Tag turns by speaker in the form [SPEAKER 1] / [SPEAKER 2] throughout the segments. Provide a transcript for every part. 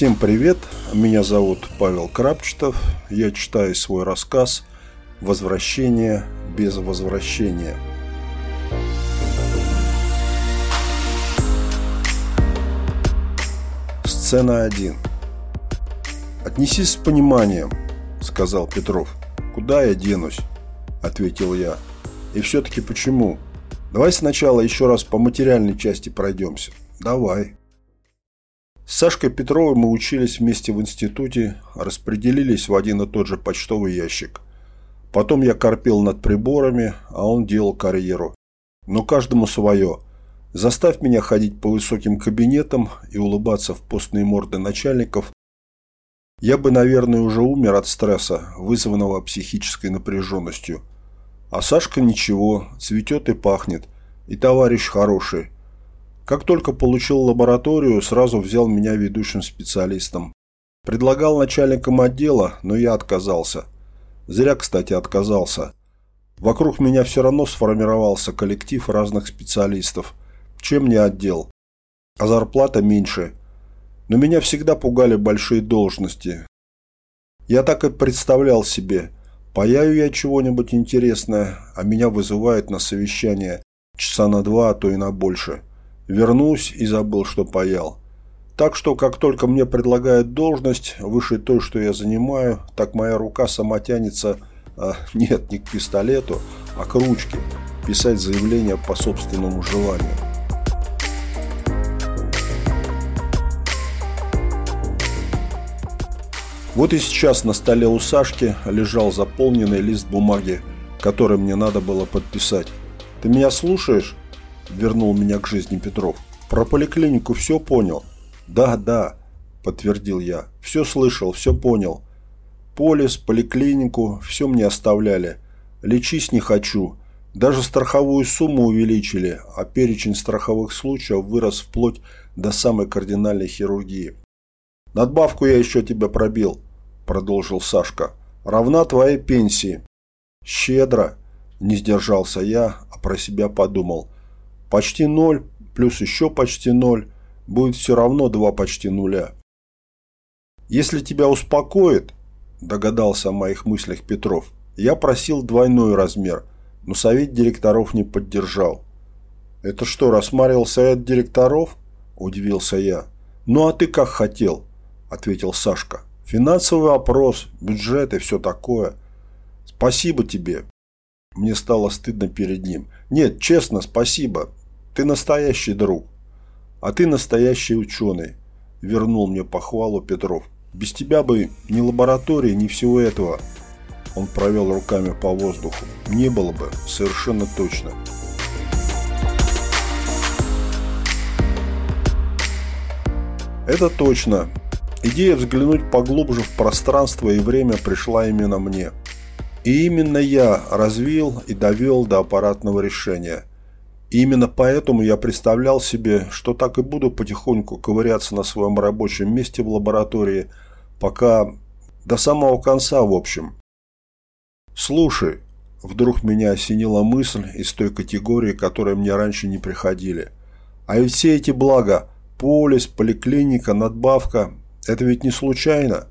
[SPEAKER 1] Всем привет, меня зовут Павел Крапчетов, я читаю свой рассказ «Возвращение без возвращения». Сцена 1 «Отнесись с пониманием», – сказал Петров. «Куда я денусь?» – ответил я. «И все-таки почему? Давай сначала еще раз по материальной части пройдемся. Давай». С Сашкой Петровой мы учились вместе в институте, распределились в один и тот же почтовый ящик. Потом я корпел над приборами, а он делал карьеру. Но каждому свое. Заставь меня ходить по высоким кабинетам и улыбаться в постные морды начальников. Я бы, наверное, уже умер от стресса, вызванного психической напряженностью. А Сашка ничего, цветет и пахнет. И товарищ хороший – как только получил лабораторию, сразу взял меня ведущим специалистом. Предлагал начальником отдела, но я отказался. Зря, кстати, отказался. Вокруг меня все равно сформировался коллектив разных специалистов. Чем не отдел? А зарплата меньше. Но меня всегда пугали большие должности. Я так и представлял себе. Паяю я чего-нибудь интересное, а меня вызывают на совещание часа на два, а то и на больше. Вернусь и забыл, что паял. Так что, как только мне предлагают должность выше той, что я занимаю, так моя рука сама тянется, а, нет, не к пистолету, а к ручке, писать заявление по собственному желанию. Вот и сейчас на столе у Сашки лежал заполненный лист бумаги, который мне надо было подписать. «Ты меня слушаешь?» Вернул меня к жизни Петров. «Про поликлинику все понял?» «Да, да», – подтвердил я. «Все слышал, все понял. Полис, поликлинику, все мне оставляли. Лечись не хочу. Даже страховую сумму увеличили, а перечень страховых случаев вырос вплоть до самой кардинальной хирургии. «Надбавку я еще тебя пробил», – продолжил Сашка. «Равна твоей пенсии». «Щедро», – не сдержался я, а про себя подумал – Почти ноль плюс еще почти ноль будет все равно два почти нуля. Если тебя успокоит, догадался о моих мыслях Петров, я просил двойной размер, но совет директоров не поддержал. Это что, рассматривал совет директоров? Удивился я. Ну а ты как хотел, ответил Сашка. Финансовый опрос, бюджет и все такое. Спасибо тебе. Мне стало стыдно перед ним. Нет, честно, спасибо. Ты настоящий друг. А ты настоящий ученый. Вернул мне похвалу Петров. Без тебя бы ни лаборатории, ни всего этого. Он провел руками по воздуху. Не было бы, совершенно точно. Это точно. Идея взглянуть поглубже в пространство и время пришла именно мне. И именно я развил и довел до аппаратного решения – и именно поэтому я представлял себе, что так и буду потихоньку ковыряться на своем рабочем месте в лаборатории, пока до самого конца, в общем. Слушай, вдруг меня осенила мысль из той категории, которые мне раньше не приходили. А ведь все эти блага, полис, поликлиника, надбавка, это ведь не случайно?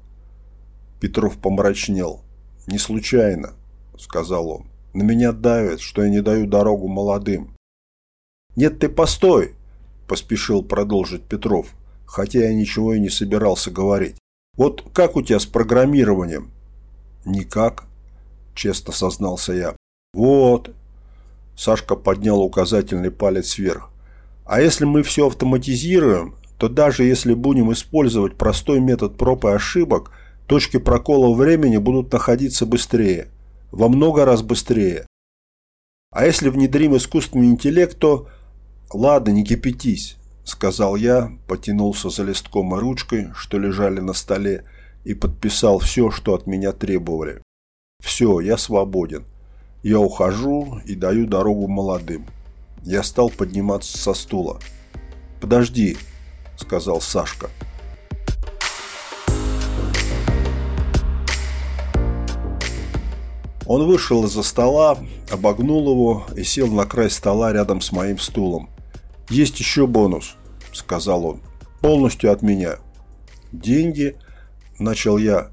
[SPEAKER 1] Петров помрачнел. Не случайно, сказал он. На меня давят, что я не даю дорогу молодым. «Нет, ты постой!» – поспешил продолжить Петров, хотя я ничего и не собирался говорить. «Вот как у тебя с программированием?» «Никак», – честно сознался я. «Вот». Сашка поднял указательный палец вверх. «А если мы все автоматизируем, то даже если будем использовать простой метод проб и ошибок, точки прокола времени будут находиться быстрее. Во много раз быстрее. А если внедрим искусственный интеллект, то «Ладно, не кипятись», – сказал я, потянулся за листком и ручкой, что лежали на столе, и подписал все, что от меня требовали. «Все, я свободен. Я ухожу и даю дорогу молодым». Я стал подниматься со стула. «Подожди», – сказал Сашка. Он вышел из-за стола, обогнул его и сел на край стола рядом с моим стулом. «Есть еще бонус», – сказал он. «Полностью от меня». «Деньги?» – начал я.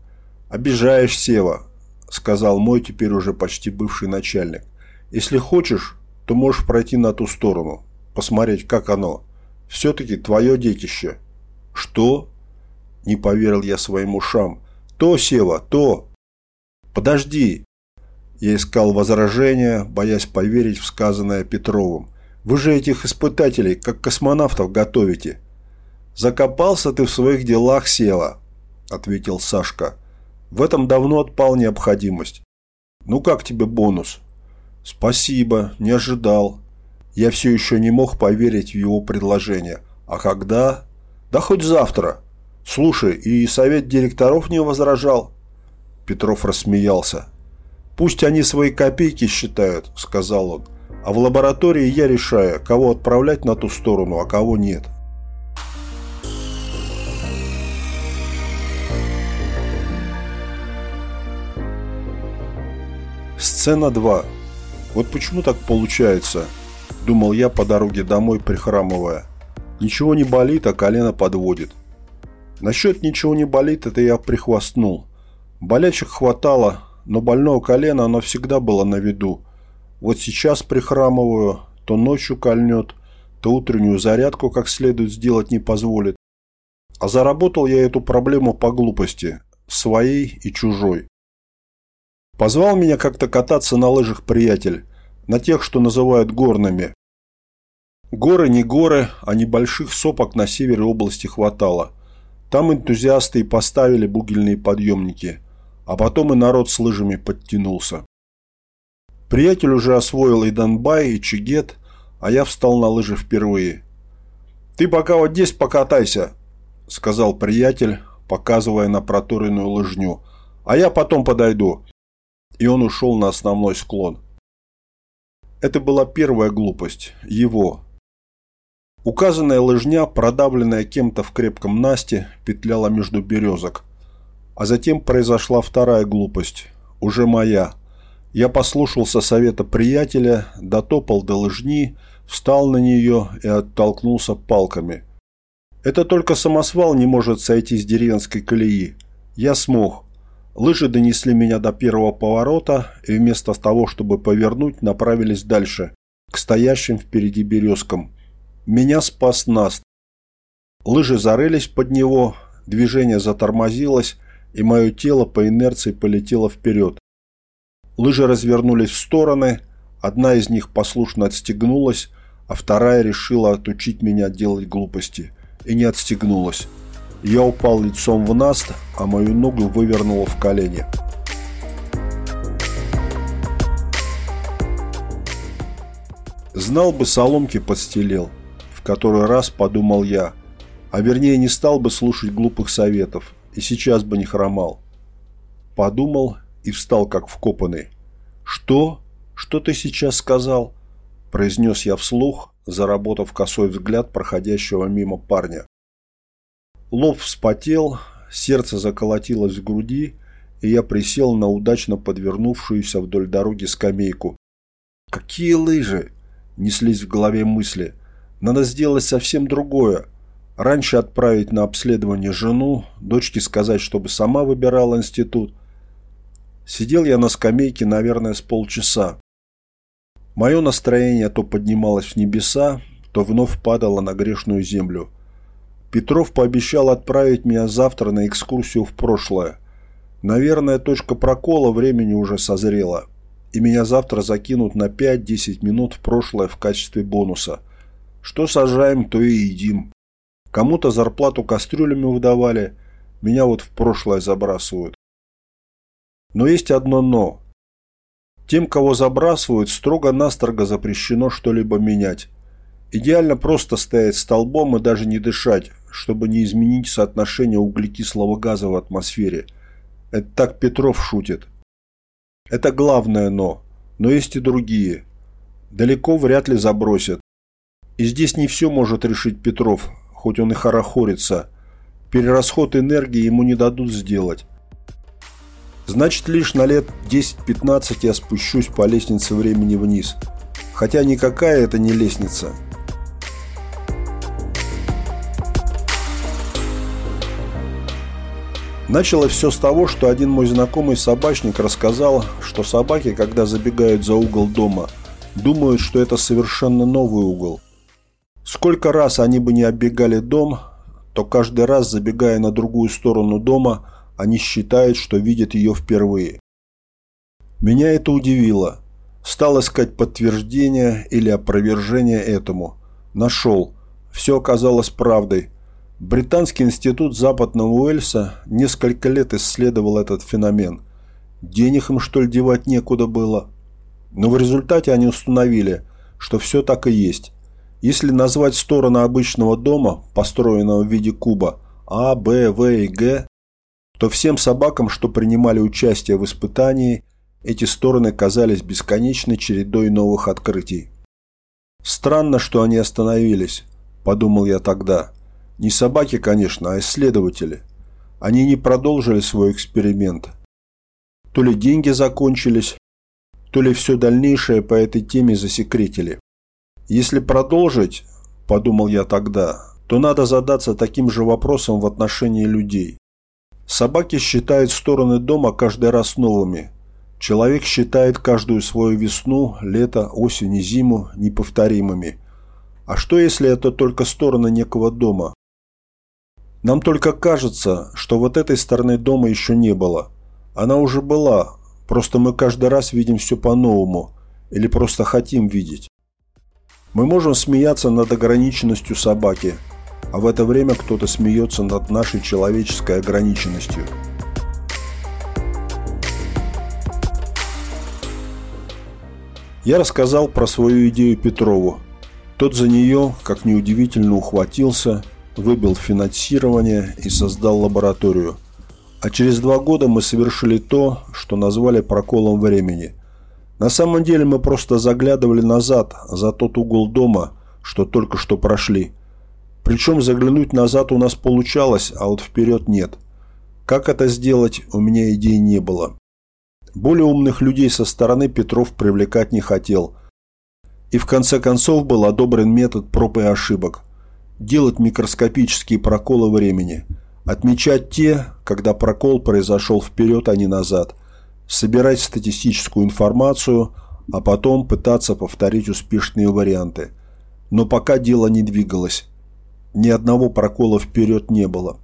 [SPEAKER 1] «Обижаешь, Сева», – сказал мой теперь уже почти бывший начальник. «Если хочешь, то можешь пройти на ту сторону, посмотреть, как оно. Все-таки твое детище». «Что?» – не поверил я своим ушам. «То, Сева, то!» «Подожди!» Я искал возражения, боясь поверить в сказанное Петровым. «Вы же этих испытателей, как космонавтов, готовите!» «Закопался ты в своих делах, Сева», – ответил Сашка. «В этом давно отпал необходимость. Ну как тебе бонус?» «Спасибо, не ожидал». Я все еще не мог поверить в его предложение. «А когда?» «Да хоть завтра». «Слушай, и совет директоров не возражал?» Петров рассмеялся. «Пусть они свои копейки считают», – сказал он. «А в лаборатории я решаю, кого отправлять на ту сторону, а кого нет». Сцена 2. Вот почему так получается, думал я по дороге домой, прихрамывая. Ничего не болит, а колено подводит. Насчет ничего не болит, это я прихвастнул. Болячек хватало, но больного колена оно всегда было на виду. Вот сейчас прихрамываю, то ночью кольнет, то утреннюю зарядку как следует сделать не позволит. А заработал я эту проблему по глупости, своей и чужой. Позвал меня как-то кататься на лыжах приятель, на тех, что называют горными. Горы не горы, а небольших сопок на севере области хватало. Там энтузиасты и поставили бугельные подъемники, а потом и народ с лыжами подтянулся. Приятель уже освоил и Донбай, и Чигет, а я встал на лыжи впервые. «Ты пока вот здесь покатайся», – сказал приятель, показывая на проторенную лыжню. «А я потом подойду и он ушел на основной склон. Это была первая глупость, его. Указанная лыжня, продавленная кем-то в крепком насте, петляла между березок. А затем произошла вторая глупость, уже моя. Я послушался совета приятеля, дотопал до лыжни, встал на нее и оттолкнулся палками. Это только самосвал не может сойти с деревенской колеи. Я смог. Лыжи донесли меня до первого поворота и вместо того, чтобы повернуть, направились дальше, к стоящим впереди березкам. Меня спас Наст. Лыжи зарылись под него, движение затормозилось, и мое тело по инерции полетело вперед. Лыжи развернулись в стороны, одна из них послушно отстегнулась, а вторая решила отучить меня делать глупости. И не отстегнулась. Я упал лицом в наст, а мою ногу вывернуло в колени. Знал бы, соломки подстелил. В который раз подумал я. А вернее, не стал бы слушать глупых советов. И сейчас бы не хромал. Подумал и встал, как вкопанный. «Что? Что ты сейчас сказал?» Произнес я вслух, заработав косой взгляд проходящего мимо парня. Лоб вспотел, сердце заколотилось в груди, и я присел на удачно подвернувшуюся вдоль дороги скамейку. «Какие лыжи?» – неслись в голове мысли. «Надо сделать совсем другое. Раньше отправить на обследование жену, дочке сказать, чтобы сама выбирала институт». Сидел я на скамейке, наверное, с полчаса. Мое настроение то поднималось в небеса, то вновь падало на грешную землю – Петров пообещал отправить меня завтра на экскурсию в прошлое. Наверное, точка прокола времени уже созрела, и меня завтра закинут на 5-10 минут в прошлое в качестве бонуса. Что сажаем, то и едим. Кому-то зарплату кастрюлями выдавали, меня вот в прошлое забрасывают. Но есть одно «но». Тем, кого забрасывают, строго-настрого запрещено что-либо менять. Идеально просто стоять столбом и даже не дышать, чтобы не изменить соотношение углекислого газа в атмосфере. Это так Петров шутит. Это главное «но». Но есть и другие. Далеко вряд ли забросят. И здесь не все может решить Петров, хоть он и хорохорится. Перерасход энергии ему не дадут сделать. Значит, лишь на лет 10-15 я спущусь по лестнице времени вниз. Хотя никакая это не лестница – Началось все с того, что один мой знакомый собачник рассказал, что собаки, когда забегают за угол дома, думают, что это совершенно новый угол. Сколько раз они бы не оббегали дом, то каждый раз, забегая на другую сторону дома, они считают, что видят ее впервые. Меня это удивило. Стал искать подтверждение или опровержение этому. Нашел. Все оказалось правдой. Британский институт Западного Уэльса несколько лет исследовал этот феномен. Денег им, что ли, девать некуда было. Но в результате они установили, что все так и есть. Если назвать стороны обычного дома, построенного в виде куба, А, Б, В и Г, то всем собакам, что принимали участие в испытании, эти стороны казались бесконечной чередой новых открытий. «Странно, что они остановились», – подумал я тогда. Не собаки, конечно, а исследователи. Они не продолжили свой эксперимент. То ли деньги закончились, то ли все дальнейшее по этой теме засекретили. Если продолжить, подумал я тогда, то надо задаться таким же вопросом в отношении людей. Собаки считают стороны дома каждый раз новыми. Человек считает каждую свою весну, лето, осень и зиму неповторимыми. А что если это только стороны некого дома? Нам только кажется, что вот этой стороны дома еще не было. Она уже была, просто мы каждый раз видим все по-новому или просто хотим видеть. Мы можем смеяться над ограниченностью собаки – а в это время кто-то смеется над нашей человеческой ограниченностью. Я рассказал про свою идею Петрову. Тот за нее, как неудивительно, ухватился, выбил финансирование и создал лабораторию. А через два года мы совершили то, что назвали проколом времени. На самом деле мы просто заглядывали назад, за тот угол дома, что только что прошли – причем заглянуть назад у нас получалось, а вот вперед нет. Как это сделать, у меня идей не было. Более умных людей со стороны Петров привлекать не хотел. И в конце концов был одобрен метод проб и ошибок. Делать микроскопические проколы времени. Отмечать те, когда прокол произошел вперед, а не назад. Собирать статистическую информацию, а потом пытаться повторить успешные варианты. Но пока дело не двигалось. Ни одного прокола вперед не было.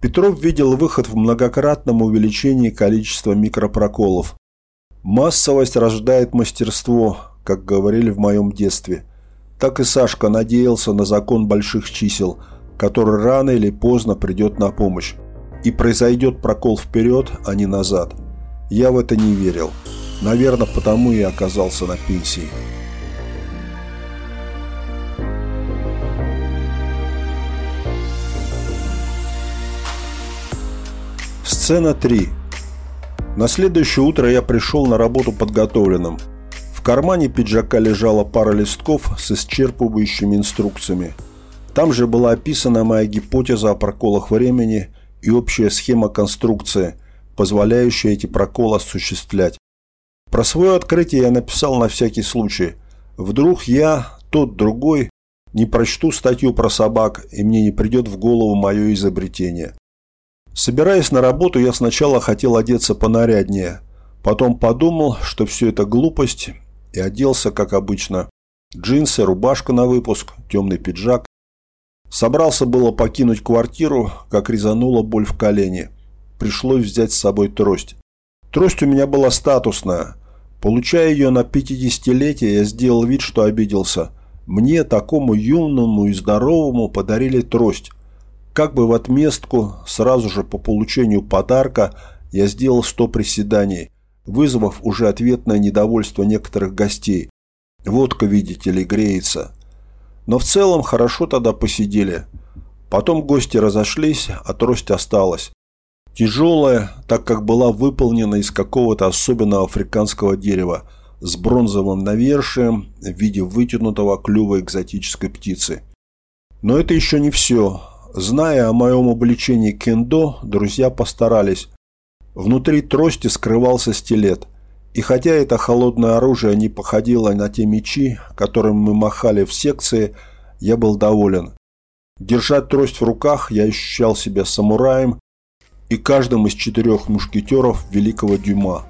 [SPEAKER 1] Петров видел выход в многократном увеличении количества микропроколов. Массовость рождает мастерство, как говорили в моем детстве. Так и Сашка надеялся на закон больших чисел, который рано или поздно придет на помощь. И произойдет прокол вперед, а не назад. Я в это не верил. Наверное, потому и оказался на пенсии. Сцена 3. На следующее утро я пришел на работу подготовленным. В кармане пиджака лежала пара листков с исчерпывающими инструкциями. Там же была описана моя гипотеза о проколах времени и общая схема конструкции, позволяющая эти проколы осуществлять. Про свое открытие я написал на всякий случай. Вдруг я, тот другой, не прочту статью про собак, и мне не придет в голову мое изобретение. Собираясь на работу, я сначала хотел одеться понаряднее. Потом подумал, что все это глупость, и оделся, как обычно. Джинсы, рубашка на выпуск, темный пиджак. Собрался было покинуть квартиру, как резанула боль в колене. Пришлось взять с собой трость. Трость у меня была статусная. Получая ее на 50-летие, я сделал вид, что обиделся. Мне, такому юному и здоровому, подарили трость. Как бы в отместку, сразу же по получению подарка, я сделал 100 приседаний, вызвав уже ответное недовольство некоторых гостей. Водка, видите ли, греется. Но в целом хорошо тогда посидели. Потом гости разошлись, а трость осталась. Тяжелая, так как была выполнена из какого-то особенного африканского дерева, с бронзовым навершием в виде вытянутого клюва экзотической птицы. Но это еще не все. Зная о моем обличении кендо, друзья постарались. Внутри трости скрывался стилет. И хотя это холодное оружие не походило на те мечи, которыми мы махали в секции, я был доволен. Держать трость в руках, я ощущал себя самураем и каждым из четырех мушкетеров великого Дюма.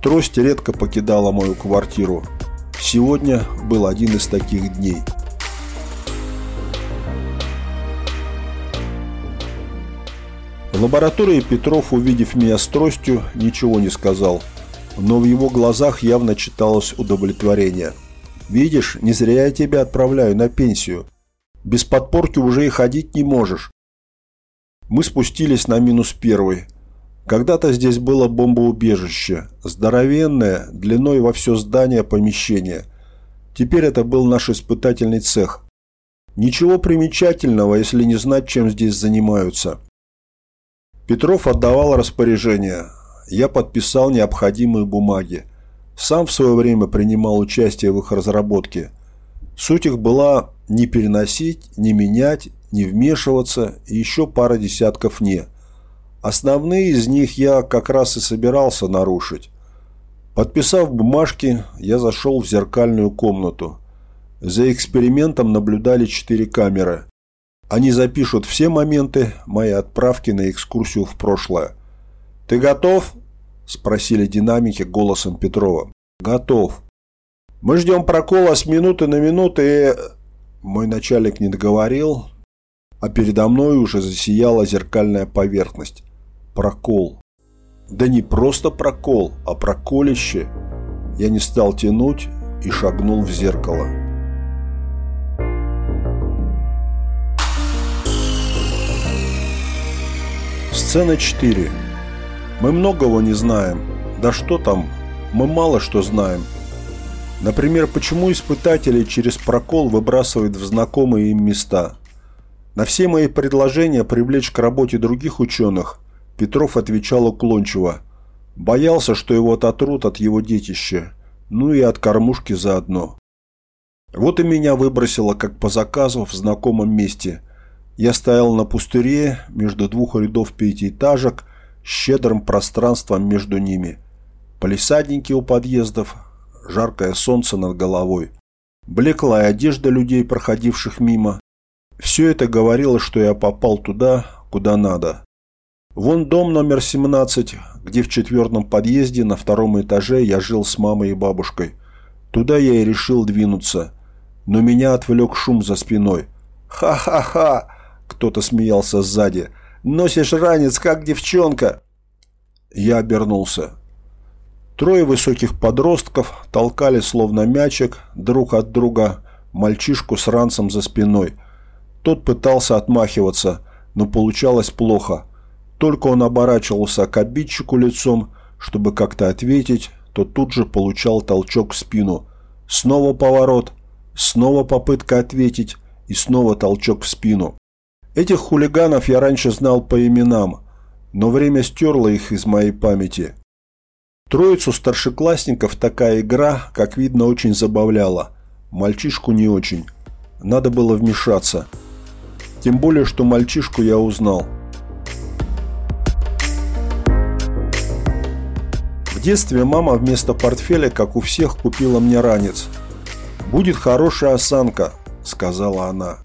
[SPEAKER 1] Трость редко покидала мою квартиру. Сегодня был один из таких дней. Лаборатории Петров, увидев меня с тростью, ничего не сказал, но в его глазах явно читалось удовлетворение. «Видишь, не зря я тебя отправляю на пенсию. Без подпорки уже и ходить не можешь». Мы спустились на минус первый. Когда-то здесь было бомбоубежище, здоровенное, длиной во все здание помещение. Теперь это был наш испытательный цех. Ничего примечательного, если не знать, чем здесь занимаются. Петров отдавал распоряжение. Я подписал необходимые бумаги. Сам в свое время принимал участие в их разработке. Суть их была не переносить, не менять, не вмешиваться и еще пара десятков «не». Основные из них я как раз и собирался нарушить. Подписав бумажки, я зашел в зеркальную комнату. За экспериментом наблюдали четыре камеры. Они запишут все моменты моей отправки на экскурсию в прошлое. «Ты готов?» – спросили динамики голосом Петрова. «Готов». «Мы ждем прокола с минуты на минуту и...» Мой начальник не договорил, а передо мной уже засияла зеркальная поверхность. Прокол. Да не просто прокол, а проколище. Я не стал тянуть и шагнул в зеркало. Сцена 4. Мы многого не знаем. Да что там, мы мало что знаем. Например, почему испытатели через прокол выбрасывают в знакомые им места. На все мои предложения привлечь к работе других ученых Петров отвечал уклончиво. Боялся, что его ототрут от его детища, ну и от кормушки заодно. Вот и меня выбросило, как по заказу, в знакомом месте. Я стоял на пустыре между двух рядов пятиэтажек с щедрым пространством между ними. Полисадники у подъездов, жаркое солнце над головой. Блеклая одежда людей, проходивших мимо. Все это говорило, что я попал туда, куда надо. Вон дом номер 17, где в четвертом подъезде на втором этаже я жил с мамой и бабушкой. Туда я и решил двинуться. Но меня отвлек шум за спиной. «Ха-ха-ха!» – кто-то смеялся сзади. «Носишь ранец, как девчонка!» Я обернулся. Трое высоких подростков толкали словно мячик друг от друга мальчишку с ранцем за спиной. Тот пытался отмахиваться, но получалось плохо – только он оборачивался к обидчику лицом, чтобы как-то ответить, то тут же получал толчок в спину. Снова поворот, снова попытка ответить и снова толчок в спину. Этих хулиганов я раньше знал по именам, но время стерло их из моей памяти. Троицу старшеклассников такая игра, как видно, очень забавляла. Мальчишку не очень. Надо было вмешаться. Тем более, что мальчишку я узнал – детстве мама вместо портфеля, как у всех, купила мне ранец. «Будет хорошая осанка», – сказала она.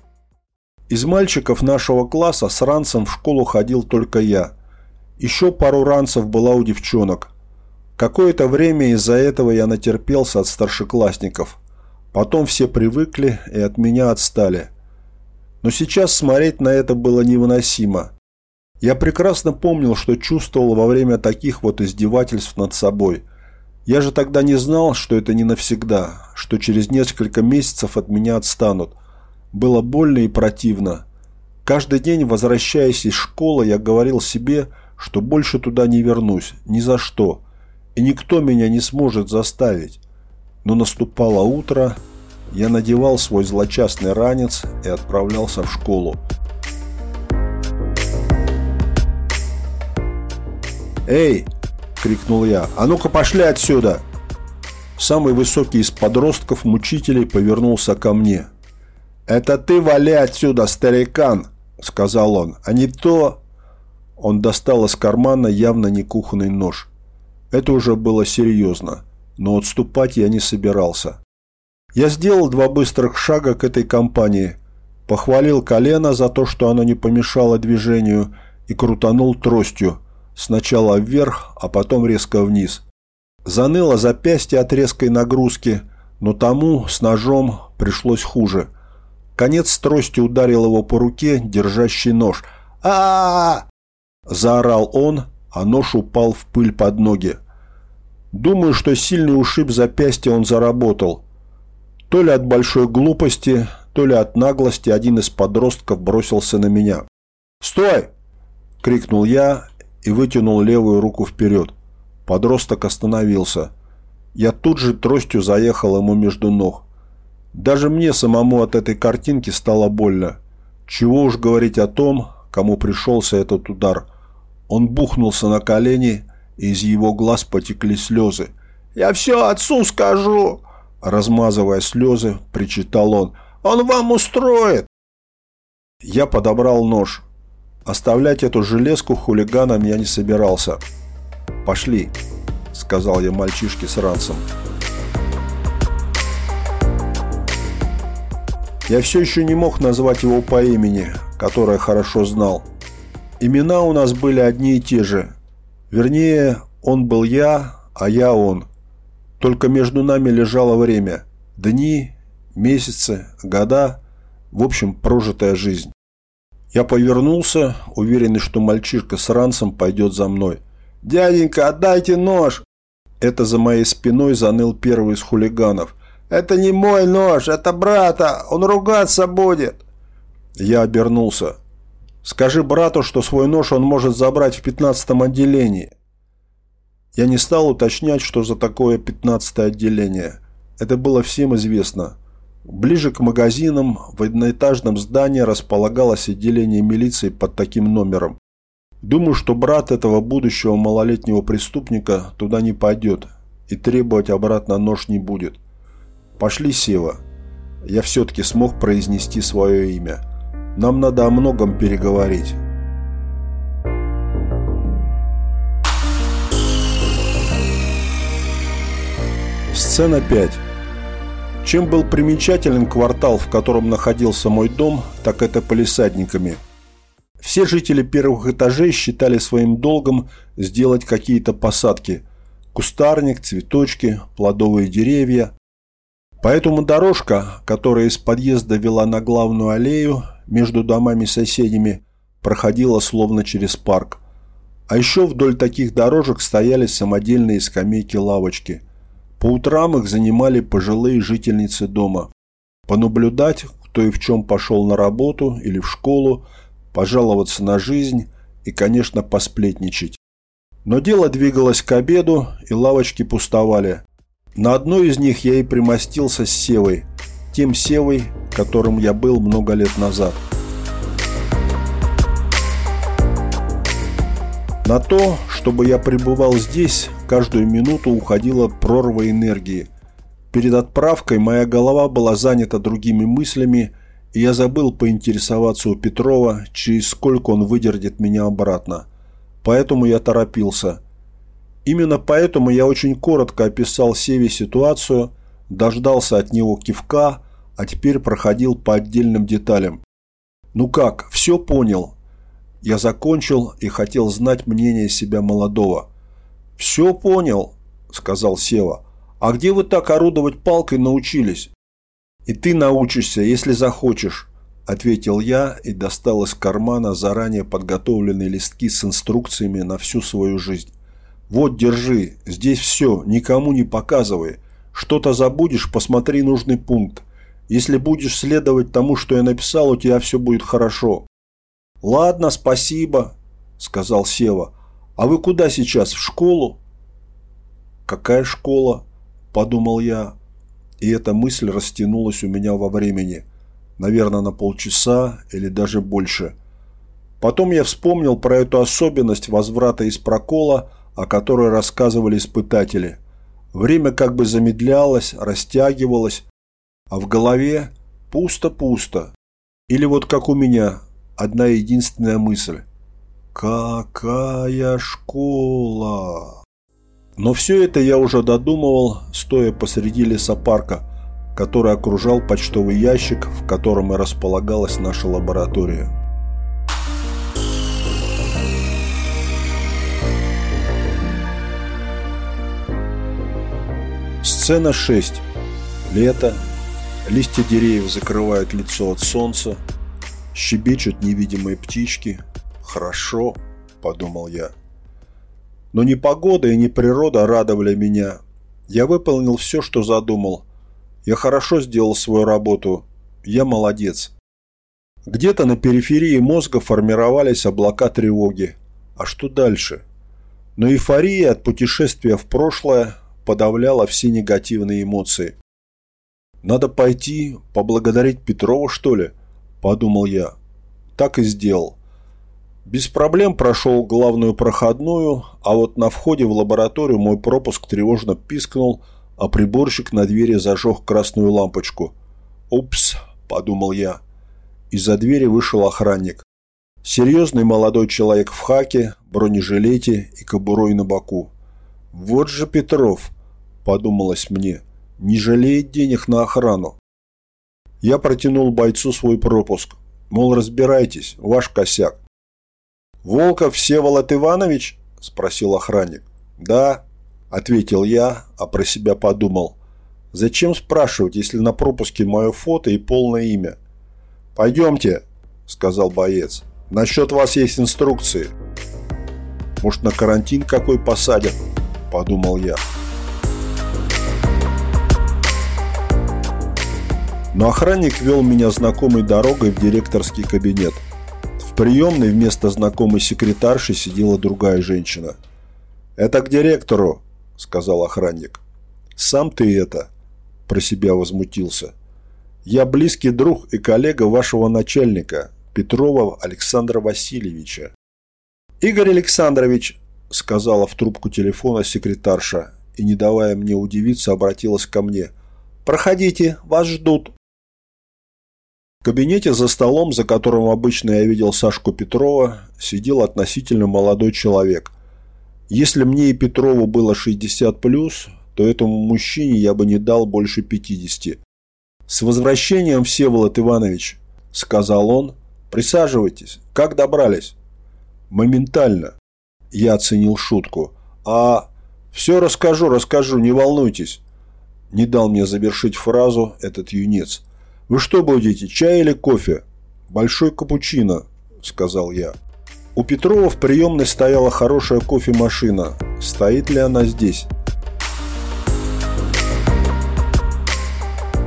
[SPEAKER 1] Из мальчиков нашего класса с ранцем в школу ходил только я. Еще пару ранцев была у девчонок. Какое-то время из-за этого я натерпелся от старшеклассников. Потом все привыкли и от меня отстали. Но сейчас смотреть на это было невыносимо – я прекрасно помнил, что чувствовал во время таких вот издевательств над собой. Я же тогда не знал, что это не навсегда, что через несколько месяцев от меня отстанут. Было больно и противно. Каждый день, возвращаясь из школы, я говорил себе, что больше туда не вернусь, ни за что. И никто меня не сможет заставить. Но наступало утро, я надевал свой злочастный ранец и отправлялся в школу. «Эй!» – крикнул я. «А ну-ка пошли отсюда!» Самый высокий из подростков мучителей повернулся ко мне. «Это ты вали отсюда, старикан!» – сказал он. «А не то...» Он достал из кармана явно не кухонный нож. Это уже было серьезно, но отступать я не собирался. Я сделал два быстрых шага к этой компании, похвалил колено за то, что оно не помешало движению, и крутанул тростью, сначала вверх, а потом резко вниз. Заныло запястье от резкой нагрузки, но тому с ножом пришлось хуже. Конец трости ударил его по руке, держащий нож. а, -а, Заорал он, а нож упал в пыль под ноги. Думаю, что сильный ушиб запястья он заработал. То ли от большой глупости, то ли от наглости один из подростков бросился на меня. «Стой!» – крикнул я и вытянул левую руку вперед. Подросток остановился. Я тут же тростью заехал ему между ног. Даже мне самому от этой картинки стало больно. Чего уж говорить о том, кому пришелся этот удар. Он бухнулся на колени, и из его глаз потекли слезы. «Я все отцу скажу!» Размазывая слезы, причитал он. «Он вам устроит!» Я подобрал нож. Оставлять эту железку хулиганам я не собирался. «Пошли», — сказал я мальчишке с ранцем. Я все еще не мог назвать его по имени, которое хорошо знал. Имена у нас были одни и те же. Вернее, он был я, а я он. Только между нами лежало время. Дни, месяцы, года. В общем, прожитая жизнь. Я повернулся, уверенный, что мальчишка с ранцем пойдет за мной. «Дяденька, отдайте нож!» Это за моей спиной заныл первый из хулиганов. «Это не мой нож, это брата, он ругаться будет!» Я обернулся. «Скажи брату, что свой нож он может забрать в пятнадцатом отделении». Я не стал уточнять, что за такое пятнадцатое отделение. Это было всем известно. Ближе к магазинам в одноэтажном здании располагалось отделение милиции под таким номером. Думаю, что брат этого будущего малолетнего преступника туда не пойдет и требовать обратно нож не будет. «Пошли, Сева». Я все-таки смог произнести свое имя. Нам надо о многом переговорить. Сцена 5. Чем был примечателен квартал, в котором находился мой дом, так это полисадниками. Все жители первых этажей считали своим долгом сделать какие-то посадки. Кустарник, цветочки, плодовые деревья. Поэтому дорожка, которая из подъезда вела на главную аллею между домами-соседями, проходила словно через парк. А еще вдоль таких дорожек стояли самодельные скамейки-лавочки. По утрам их занимали пожилые жительницы дома. Понаблюдать, кто и в чем пошел на работу или в школу, пожаловаться на жизнь и, конечно, посплетничать. Но дело двигалось к обеду, и лавочки пустовали. На одной из них я и примостился с Севой, тем Севой, которым я был много лет назад. На то, чтобы я пребывал здесь, каждую минуту уходила прорва энергии. Перед отправкой моя голова была занята другими мыслями, и я забыл поинтересоваться у Петрова, через сколько он выдернет меня обратно. Поэтому я торопился – Именно поэтому я очень коротко описал Севе ситуацию, дождался от него кивка, а теперь проходил по отдельным деталям. «Ну как, все понял?» Я закончил и хотел знать мнение себя молодого. «Все понял», – сказал Сева. «А где вы так орудовать палкой научились?» «И ты научишься, если захочешь», – ответил я и достал из кармана заранее подготовленные листки с инструкциями на всю свою жизнь. Вот, держи, здесь все, никому не показывай. Что-то забудешь, посмотри нужный пункт. Если будешь следовать тому, что я написал, у тебя все будет хорошо. Ладно, спасибо, сказал Сева. А вы куда сейчас, в школу? Какая школа? Подумал я. И эта мысль растянулась у меня во времени. Наверное, на полчаса или даже больше. Потом я вспомнил про эту особенность возврата из прокола – о которой рассказывали испытатели. Время как бы замедлялось, растягивалось, а в голове пусто-пусто. Или вот как у меня, одна единственная мысль. Какая школа? Но все это я уже додумывал, стоя посреди лесопарка, который окружал почтовый ящик, в котором и располагалась наша лаборатория. Сцена 6. Лето. Листья деревьев закрывают лицо от солнца. Щебечут невидимые птички. Хорошо, подумал я. Но ни погода и ни природа радовали меня. Я выполнил все, что задумал. Я хорошо сделал свою работу. Я молодец. Где-то на периферии мозга формировались облака тревоги. А что дальше? Но эйфория от путешествия в прошлое подавляла все негативные эмоции. «Надо пойти поблагодарить Петрова, что ли?» – подумал я. Так и сделал. Без проблем прошел главную проходную, а вот на входе в лабораторию мой пропуск тревожно пискнул, а приборщик на двери зажег красную лампочку. «Упс», – подумал я. Из-за двери вышел охранник. Серьезный молодой человек в хаке, бронежилете и кобурой на боку. «Вот же Петров!» – подумалось мне. «Не жалеет денег на охрану». Я протянул бойцу свой пропуск. Мол, разбирайтесь, ваш косяк. «Волков Всеволод Иванович?» – спросил охранник. «Да», – ответил я, а про себя подумал. «Зачем спрашивать, если на пропуске мое фото и полное имя?» «Пойдемте», – сказал боец. Насчет вас есть инструкции. Может, на карантин какой посадят? Подумал я. Но охранник вел меня знакомой дорогой в директорский кабинет. В приемной вместо знакомой секретарши сидела другая женщина. «Это к директору», — сказал охранник. «Сам ты это», — про себя возмутился. «Я близкий друг и коллега вашего начальника, Петрова Александра Васильевича. «Игорь Александрович», – сказала в трубку телефона секретарша и, не давая мне удивиться, обратилась ко мне. «Проходите, вас ждут». Кабинете за столом, за которым обычно я видел Сашку Петрова, сидел относительно молодой человек. Если мне и Петрову было 60+, то этому мужчине я бы не дал больше 50. «С возвращением, Всеволод Иванович», – сказал он, Присаживайтесь. Как добрались? Моментально. Я оценил шутку. А все расскажу, расскажу, не волнуйтесь. Не дал мне завершить фразу этот юнец. Вы что будете, чай или кофе? Большой капучино, сказал я. У Петрова в приемной стояла хорошая кофемашина. Стоит ли она здесь?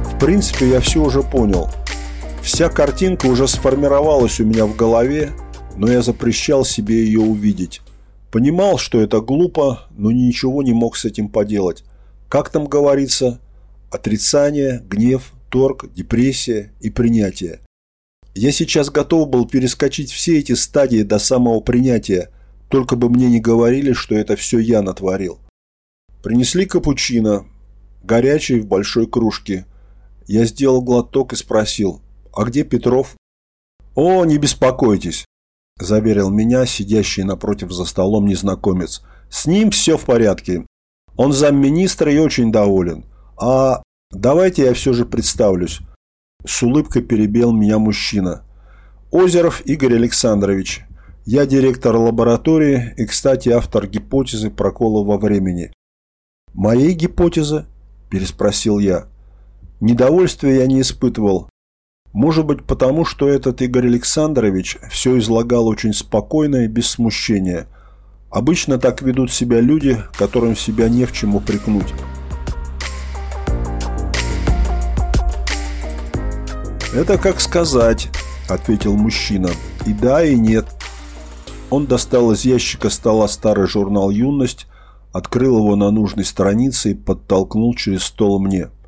[SPEAKER 1] В принципе, я все уже понял. Вся картинка уже сформировалась у меня в голове, но я запрещал себе ее увидеть. Понимал, что это глупо, но ничего не мог с этим поделать. Как там говорится? Отрицание, гнев, торг, депрессия и принятие. Я сейчас готов был перескочить все эти стадии до самого принятия, только бы мне не говорили, что это все я натворил. Принесли капучино, горячий в большой кружке. Я сделал глоток и спросил, «А где Петров?» «О, не беспокойтесь», – заверил меня сидящий напротив за столом незнакомец. «С ним все в порядке. Он замминистра и очень доволен. А давайте я все же представлюсь». С улыбкой перебил меня мужчина. «Озеров Игорь Александрович. Я директор лаборатории и, кстати, автор гипотезы прокола во времени». «Моей гипотезы?» – переспросил я. Недовольствия я не испытывал. Может быть потому, что этот Игорь Александрович все излагал очень спокойно и без смущения. Обычно так ведут себя люди, которым себя не в чем упрекнуть. «Это как сказать», – ответил мужчина. «И да, и нет». Он достал из ящика стола старый журнал «Юность», открыл его на нужной странице и подтолкнул через стол мне –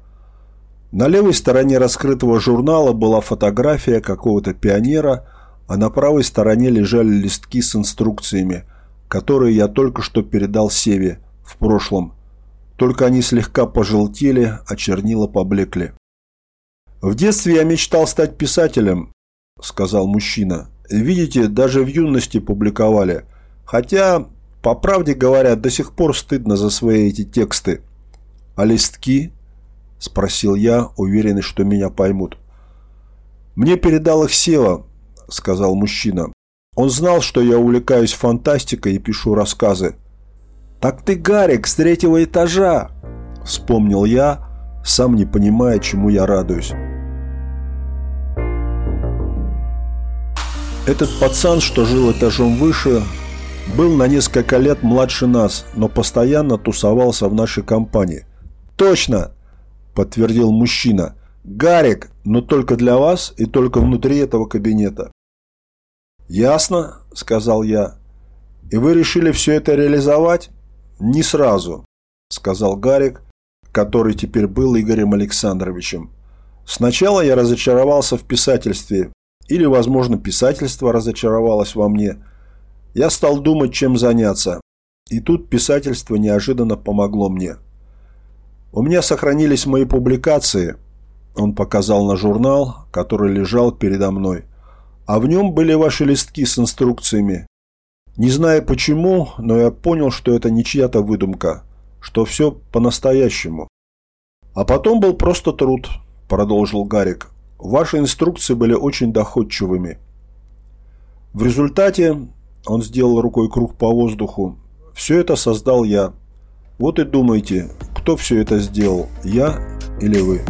[SPEAKER 1] на левой стороне раскрытого журнала была фотография какого-то пионера, а на правой стороне лежали листки с инструкциями, которые я только что передал Севе в прошлом. Только они слегка пожелтели, а чернила поблекли. «В детстве я мечтал стать писателем», – сказал мужчина. «Видите, даже в юности публиковали. Хотя, по правде говоря, до сих пор стыдно за свои эти тексты. А листки?» – спросил я, уверенный, что меня поймут. «Мне передал их Сева», – сказал мужчина. «Он знал, что я увлекаюсь фантастикой и пишу рассказы». «Так ты Гарик с третьего этажа!» – Вспомнил я, сам не понимая, чему я радуюсь. Этот пацан, что жил этажом выше, был на несколько лет младше нас, но постоянно тусовался в нашей компании. «Точно!» – подтвердил мужчина. «Гарик, но только для вас и только внутри этого кабинета». «Ясно», – сказал я. «И вы решили все это реализовать?» «Не сразу», – сказал Гарик, который теперь был Игорем Александровичем. «Сначала я разочаровался в писательстве, или, возможно, писательство разочаровалось во мне. Я стал думать, чем заняться. И тут писательство неожиданно помогло мне. У меня сохранились мои публикации. Он показал на журнал, который лежал передо мной. А в нем были ваши листки с инструкциями. Не знаю почему, но я понял, что это не чья-то выдумка, что все по-настоящему. А потом был просто труд, продолжил Гарик. Ваши инструкции были очень доходчивыми. В результате он сделал рукой круг по воздуху. Все это создал я. Вот и думайте, кто все это сделал, я или вы?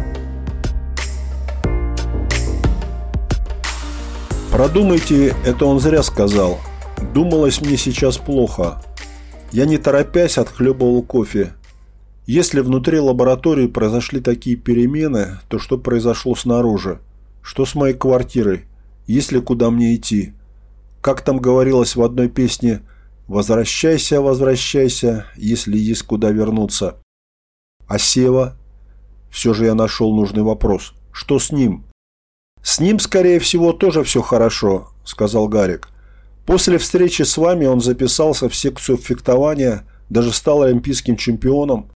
[SPEAKER 1] Продумайте, это он зря сказал. Думалось мне сейчас плохо. Я не торопясь отхлебывал кофе. Если внутри лаборатории произошли такие перемены, то что произошло снаружи? Что с моей квартирой? Есть ли куда мне идти? Как там говорилось в одной песне «Возвращайся, возвращайся, если есть куда вернуться». А Сева? Все же я нашел нужный вопрос. Что с ним? С ним, скорее всего, тоже все хорошо, сказал Гарик. После встречи с вами он записался в секцию фехтования, даже стал олимпийским чемпионом.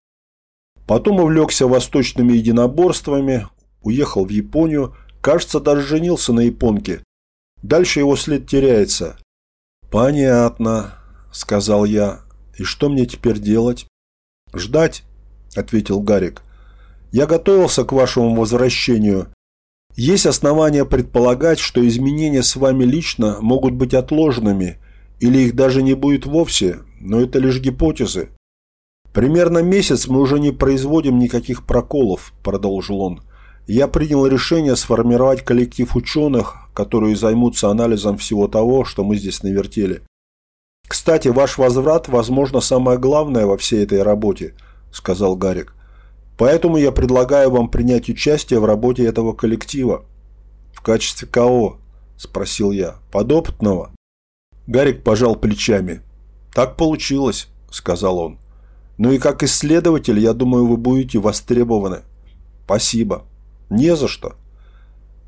[SPEAKER 1] Потом увлекся восточными единоборствами, уехал в Японию, кажется, даже женился на японке. Дальше его след теряется. «Понятно», – сказал я. «И что мне теперь делать?» «Ждать», – ответил Гарик. «Я готовился к вашему возвращению. Есть основания предполагать, что изменения с вами лично могут быть отложенными, или их даже не будет вовсе, но это лишь гипотезы. «Примерно месяц мы уже не производим никаких проколов», – продолжил он. «Я принял решение сформировать коллектив ученых, которые займутся анализом всего того, что мы здесь навертели. Кстати, ваш возврат, возможно, самое главное во всей этой работе», – сказал Гарик. «Поэтому я предлагаю вам принять участие в работе этого коллектива». «В качестве кого?» – спросил я. «Подопытного?» Гарик пожал плечами. «Так получилось», – сказал он. Ну и как исследователь, я думаю, вы будете востребованы. Спасибо. Не за что.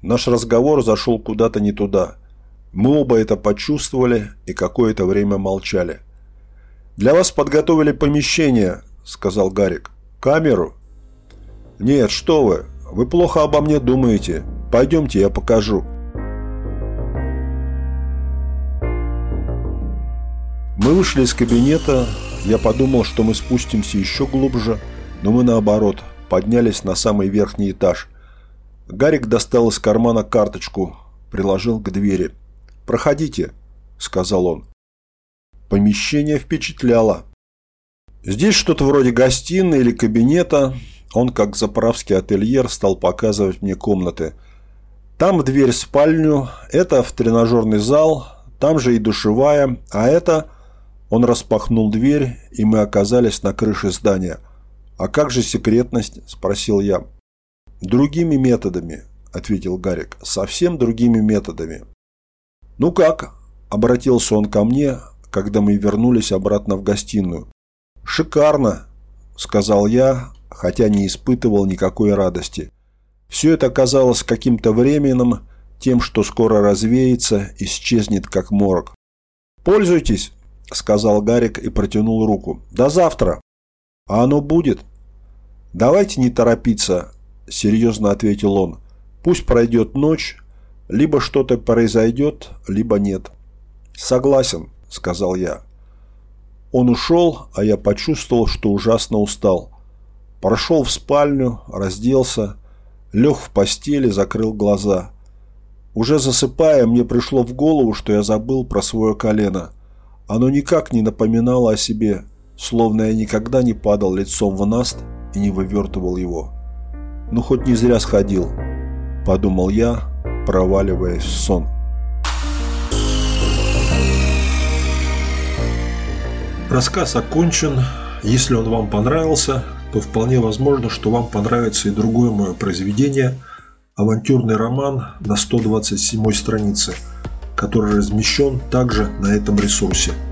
[SPEAKER 1] Наш разговор зашел куда-то не туда. Мы оба это почувствовали и какое-то время молчали. «Для вас подготовили помещение», – сказал Гарик. «Камеру?» «Нет, что вы. Вы плохо обо мне думаете. Пойдемте, я покажу». Мы вышли из кабинета, я подумал, что мы спустимся еще глубже, но мы наоборот, поднялись на самый верхний этаж. Гарик достал из кармана карточку, приложил к двери. «Проходите», – сказал он. Помещение впечатляло. Здесь что-то вроде гостиной или кабинета. Он, как заправский ательер, стал показывать мне комнаты. Там дверь в спальню, это в тренажерный зал, там же и душевая, а это он распахнул дверь, и мы оказались на крыше здания. «А как же секретность?» – спросил я. «Другими методами», – ответил Гарик. «Совсем другими методами». «Ну как?» – обратился он ко мне, когда мы вернулись обратно в гостиную. «Шикарно», – сказал я, хотя не испытывал никакой радости. Все это казалось каким-то временным, тем, что скоро развеется, исчезнет как морок. «Пользуйтесь», – сказал Гарик и протянул руку. «До завтра!» «А оно будет?» «Давайте не торопиться», – серьезно ответил он. «Пусть пройдет ночь, либо что-то произойдет, либо нет». «Согласен», – сказал я. Он ушел, а я почувствовал, что ужасно устал. Прошел в спальню, разделся, лег в постели, закрыл глаза. Уже засыпая, мне пришло в голову, что я забыл про свое колено – оно никак не напоминало о себе, словно я никогда не падал лицом в наст и не вывертывал его. «Ну, хоть не зря сходил», – подумал я, проваливаясь в сон.
[SPEAKER 2] Рассказ окончен. Если он вам понравился, то вполне возможно, что вам понравится и другое мое произведение – авантюрный роман на 127 странице, который размещен также на этом ресурсе –